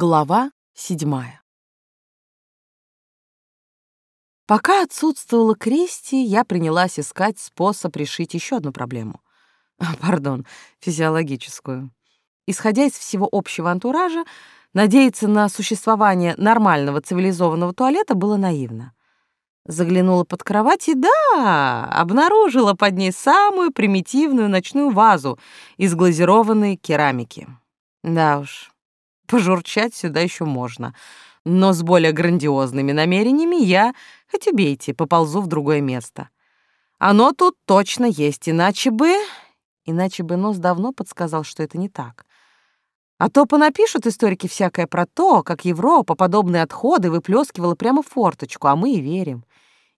Глава седьмая. Пока отсутствовала Кристи, я принялась искать способ решить еще одну проблему. Пардон, физиологическую. Исходя из всего общего антуража, надеяться на существование нормального цивилизованного туалета было наивно. Заглянула под кровать и, да, обнаружила под ней самую примитивную ночную вазу из глазированной керамики. Да уж, Пожурчать сюда еще можно. Но с более грандиозными намерениями я, хоть убейте, поползу в другое место. Оно тут точно есть, иначе бы... Иначе бы нос давно подсказал, что это не так. А то понапишут историки всякое про то, как Европа подобные отходы выплескивала прямо в форточку, а мы и верим.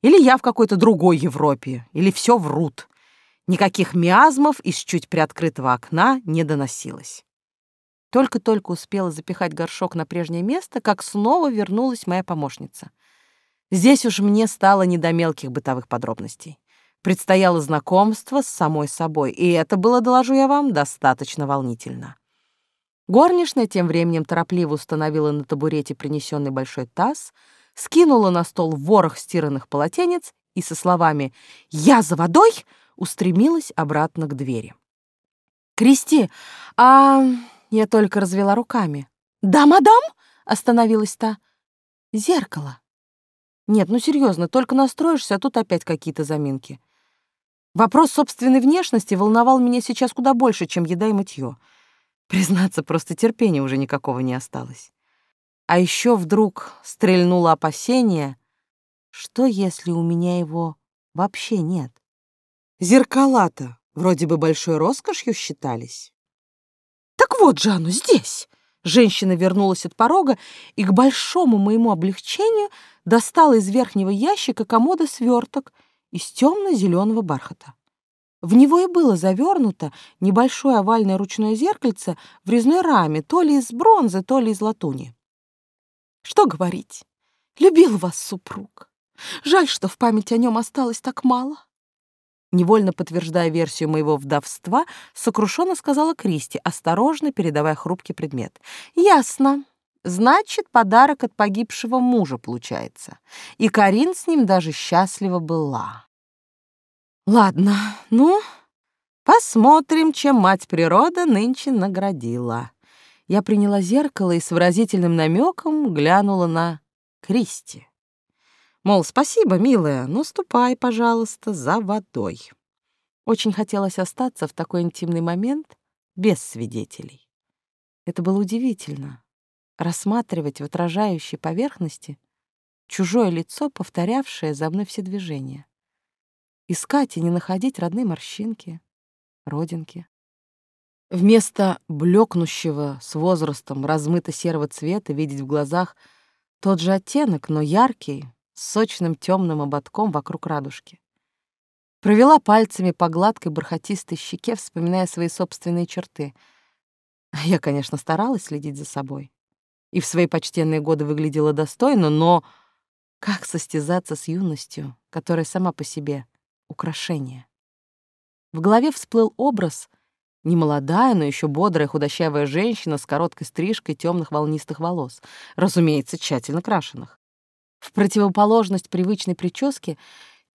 Или я в какой-то другой Европе, или все врут. Никаких миазмов из чуть приоткрытого окна не доносилось. Только-только успела запихать горшок на прежнее место, как снова вернулась моя помощница. Здесь уж мне стало не до мелких бытовых подробностей. Предстояло знакомство с самой собой, и это было, доложу я вам, достаточно волнительно. Горничная тем временем торопливо установила на табурете принесенный большой таз, скинула на стол ворох стиранных полотенец и со словами «Я за водой!» устремилась обратно к двери. «Кристи, а я только развела руками. «Да, мадам!» — остановилась та. «Зеркало». «Нет, ну серьезно, только настроишься, а тут опять какие-то заминки». Вопрос собственной внешности волновал меня сейчас куда больше, чем еда и мытье. Признаться, просто терпения уже никакого не осталось. А еще вдруг стрельнуло опасение, что если у меня его вообще нет? Зеркала-то вроде бы большой роскошью считались. Так вот же оно здесь. Женщина вернулась от порога и к большому моему облегчению достала из верхнего ящика комода сверток из темно-зеленого бархата. В него и было завернуто небольшое овальное ручное зеркальце в резной раме, то ли из бронзы, то ли из латуни. Что говорить, любил вас супруг. Жаль, что в память о нем осталось так мало невольно подтверждая версию моего вдовства, сокрушенно сказала Кристи, осторожно передавая хрупкий предмет. «Ясно. Значит, подарок от погибшего мужа получается. И Карин с ним даже счастлива была. Ладно, ну, посмотрим, чем мать природа нынче наградила». Я приняла зеркало и с выразительным намеком глянула на Кристи. Мол, спасибо, милая, но ступай, пожалуйста, за водой. Очень хотелось остаться в такой интимный момент без свидетелей. Это было удивительно — рассматривать в отражающей поверхности чужое лицо, повторявшее за мной все движения. Искать и не находить родные морщинки, родинки. Вместо блекнущего с возрастом размыто-серого цвета видеть в глазах тот же оттенок, но яркий, с сочным темным ободком вокруг радужки. Провела пальцами по гладкой бархатистой щеке, вспоминая свои собственные черты. Я, конечно, старалась следить за собой. И в свои почтенные годы выглядела достойно, но как состязаться с юностью, которая сама по себе — украшение? В голове всплыл образ — немолодая, но еще бодрая худощавая женщина с короткой стрижкой темных волнистых волос, разумеется, тщательно крашеных. В противоположность привычной прическе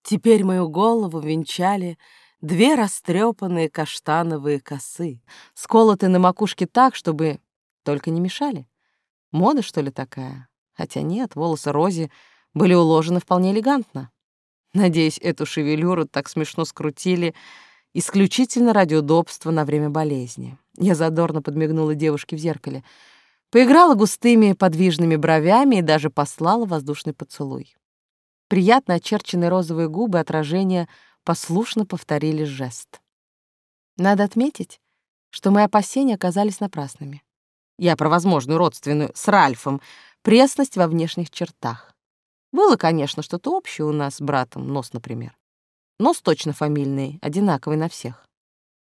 теперь мою голову венчали две растрепанные каштановые косы, сколотые на макушке так, чтобы только не мешали. Мода, что ли, такая? Хотя нет, волосы Рози были уложены вполне элегантно. Надеюсь, эту шевелюру так смешно скрутили исключительно ради удобства на время болезни. Я задорно подмигнула девушке в зеркале — Поиграла густыми подвижными бровями и даже послала воздушный поцелуй. Приятно очерченные розовые губы отражения послушно повторили жест. Надо отметить, что мои опасения оказались напрасными. Я про возможную родственную с Ральфом, пресность во внешних чертах. Было, конечно, что-то общее у нас с братом, нос, например. Нос точно фамильный, одинаковый на всех.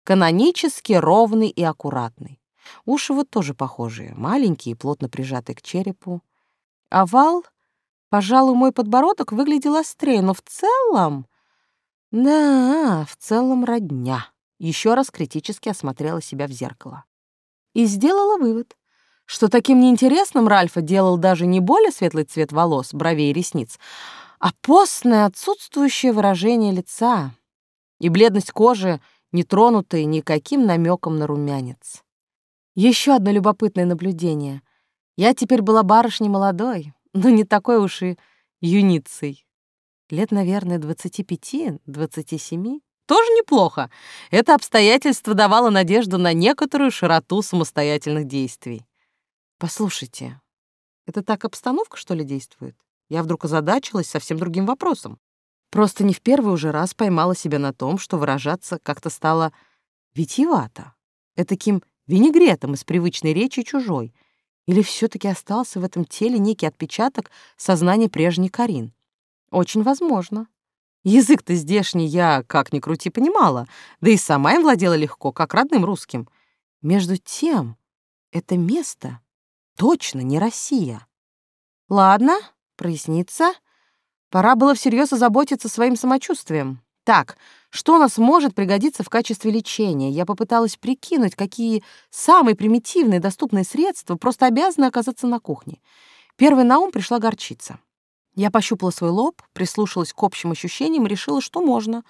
Канонически ровный и аккуратный. Уши вот тоже похожие, маленькие плотно прижатые к черепу. Овал, пожалуй, мой подбородок выглядел острее, но в целом... Да, в целом родня. Еще раз критически осмотрела себя в зеркало. И сделала вывод, что таким неинтересным Ральфа делал даже не более светлый цвет волос, бровей и ресниц, а постное отсутствующее выражение лица и бледность кожи, не тронутая никаким намеком на румянец. Еще одно любопытное наблюдение. Я теперь была барышней молодой, но не такой уж и юницей. Лет, наверное, двадцати пяти, двадцати семи. Тоже неплохо. Это обстоятельство давало надежду на некоторую широту самостоятельных действий. Послушайте, это так обстановка, что ли, действует? Я вдруг озадачилась совсем другим вопросом. Просто не в первый уже раз поймала себя на том, что выражаться как-то стало витиевато, этаким винегретом из привычной речи чужой. Или все таки остался в этом теле некий отпечаток сознания прежней Карин? Очень возможно. Язык-то здешний я, как ни крути, понимала, да и сама им владела легко, как родным русским. Между тем, это место точно не Россия. Ладно, прояснится. Пора было всерьез озаботиться своим самочувствием. Так, что у нас может пригодиться в качестве лечения? Я попыталась прикинуть, какие самые примитивные доступные средства просто обязаны оказаться на кухне. Первой на ум пришла горчица. Я пощупала свой лоб, прислушалась к общим ощущениям и решила, что можно.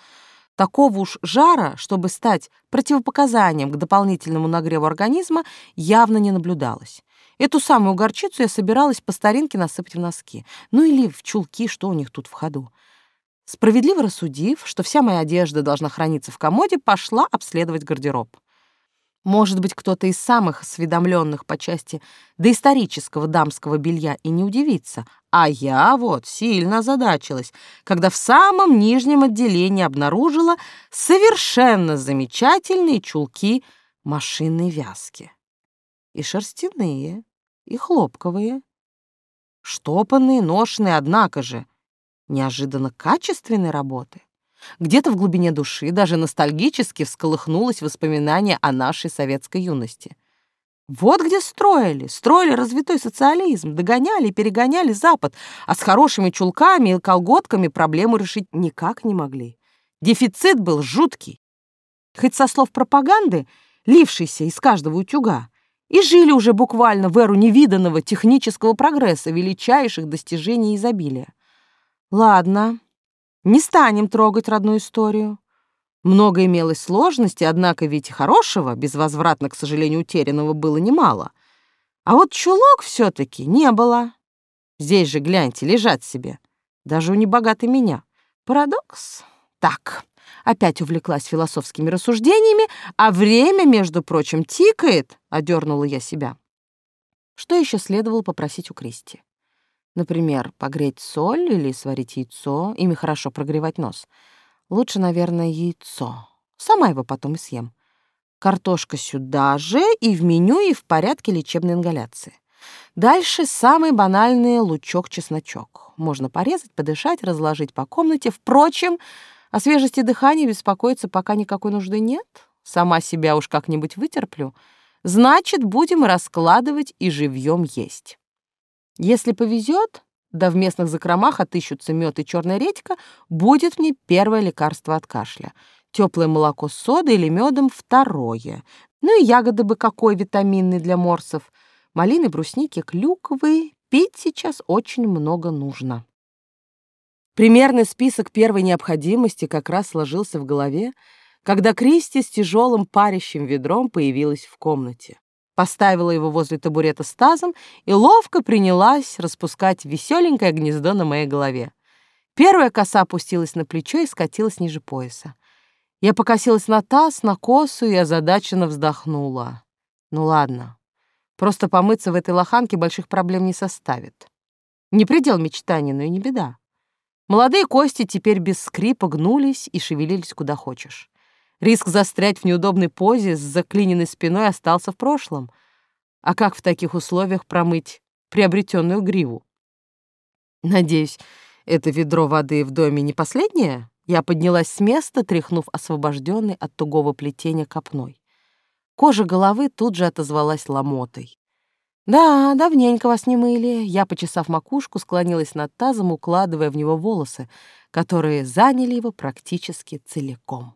Такого уж жара, чтобы стать противопоказанием к дополнительному нагреву организма, явно не наблюдалось. Эту самую горчицу я собиралась по старинке насыпать в носки. Ну или в чулки, что у них тут в ходу. Справедливо рассудив, что вся моя одежда должна храниться в комоде, пошла обследовать гардероб. Может быть, кто-то из самых осведомленных по части доисторического дамского белья и не удивится, а я вот сильно озадачилась, когда в самом нижнем отделении обнаружила совершенно замечательные чулки машинной вязки. И шерстяные, и хлопковые. Штопанные, ношенные, однако же, неожиданно качественной работы. Где-то в глубине души даже ностальгически всколыхнулось воспоминание о нашей советской юности. Вот где строили, строили развитой социализм, догоняли и перегоняли Запад, а с хорошими чулками и колготками проблему решить никак не могли. Дефицит был жуткий. Хоть со слов пропаганды, лившийся из каждого утюга, и жили уже буквально в эру невиданного технического прогресса, величайших достижений изобилия. Ладно, не станем трогать родную историю. Много имелось сложностей, однако ведь хорошего, безвозвратно, к сожалению, утерянного было немало. А вот чулок все таки не было. Здесь же, гляньте, лежат себе. Даже у небогатой меня. Парадокс? Так, опять увлеклась философскими рассуждениями, а время, между прочим, тикает, — одернула я себя. Что еще следовало попросить у Кристи? Например, погреть соль или сварить яйцо, ими хорошо прогревать нос. Лучше, наверное, яйцо. Сама его потом и съем. Картошка сюда же, и в меню, и в порядке лечебной ингаляции. Дальше самый банальный лучок-чесночок. Можно порезать, подышать, разложить по комнате. Впрочем, о свежести дыхания беспокоиться пока никакой нужды нет. Сама себя уж как-нибудь вытерплю. Значит, будем раскладывать и живьем есть. Если повезет, да в местных закромах отыщутся мед и черная редька, будет мне первое лекарство от кашля. Теплое молоко с содой или медом — второе. Ну и ягоды бы какой витаминный для морсов. Малины, брусники, клюквы. Пить сейчас очень много нужно. Примерный список первой необходимости как раз сложился в голове, когда Кристи с тяжелым парящим ведром появилась в комнате поставила его возле табурета с тазом и ловко принялась распускать веселенькое гнездо на моей голове. Первая коса опустилась на плечо и скатилась ниже пояса. Я покосилась на таз, на косу и озадаченно вздохнула. Ну ладно, просто помыться в этой лоханке больших проблем не составит. Не предел мечтаний, но и не беда. Молодые кости теперь без скрипа гнулись и шевелились куда хочешь. Риск застрять в неудобной позе с заклиненной спиной остался в прошлом. А как в таких условиях промыть приобретенную гриву? Надеюсь, это ведро воды в доме не последнее? Я поднялась с места, тряхнув освобожденной от тугого плетения копной. Кожа головы тут же отозвалась ломотой. «Да, давненько вас не мыли». Я, почесав макушку, склонилась над тазом, укладывая в него волосы, которые заняли его практически целиком.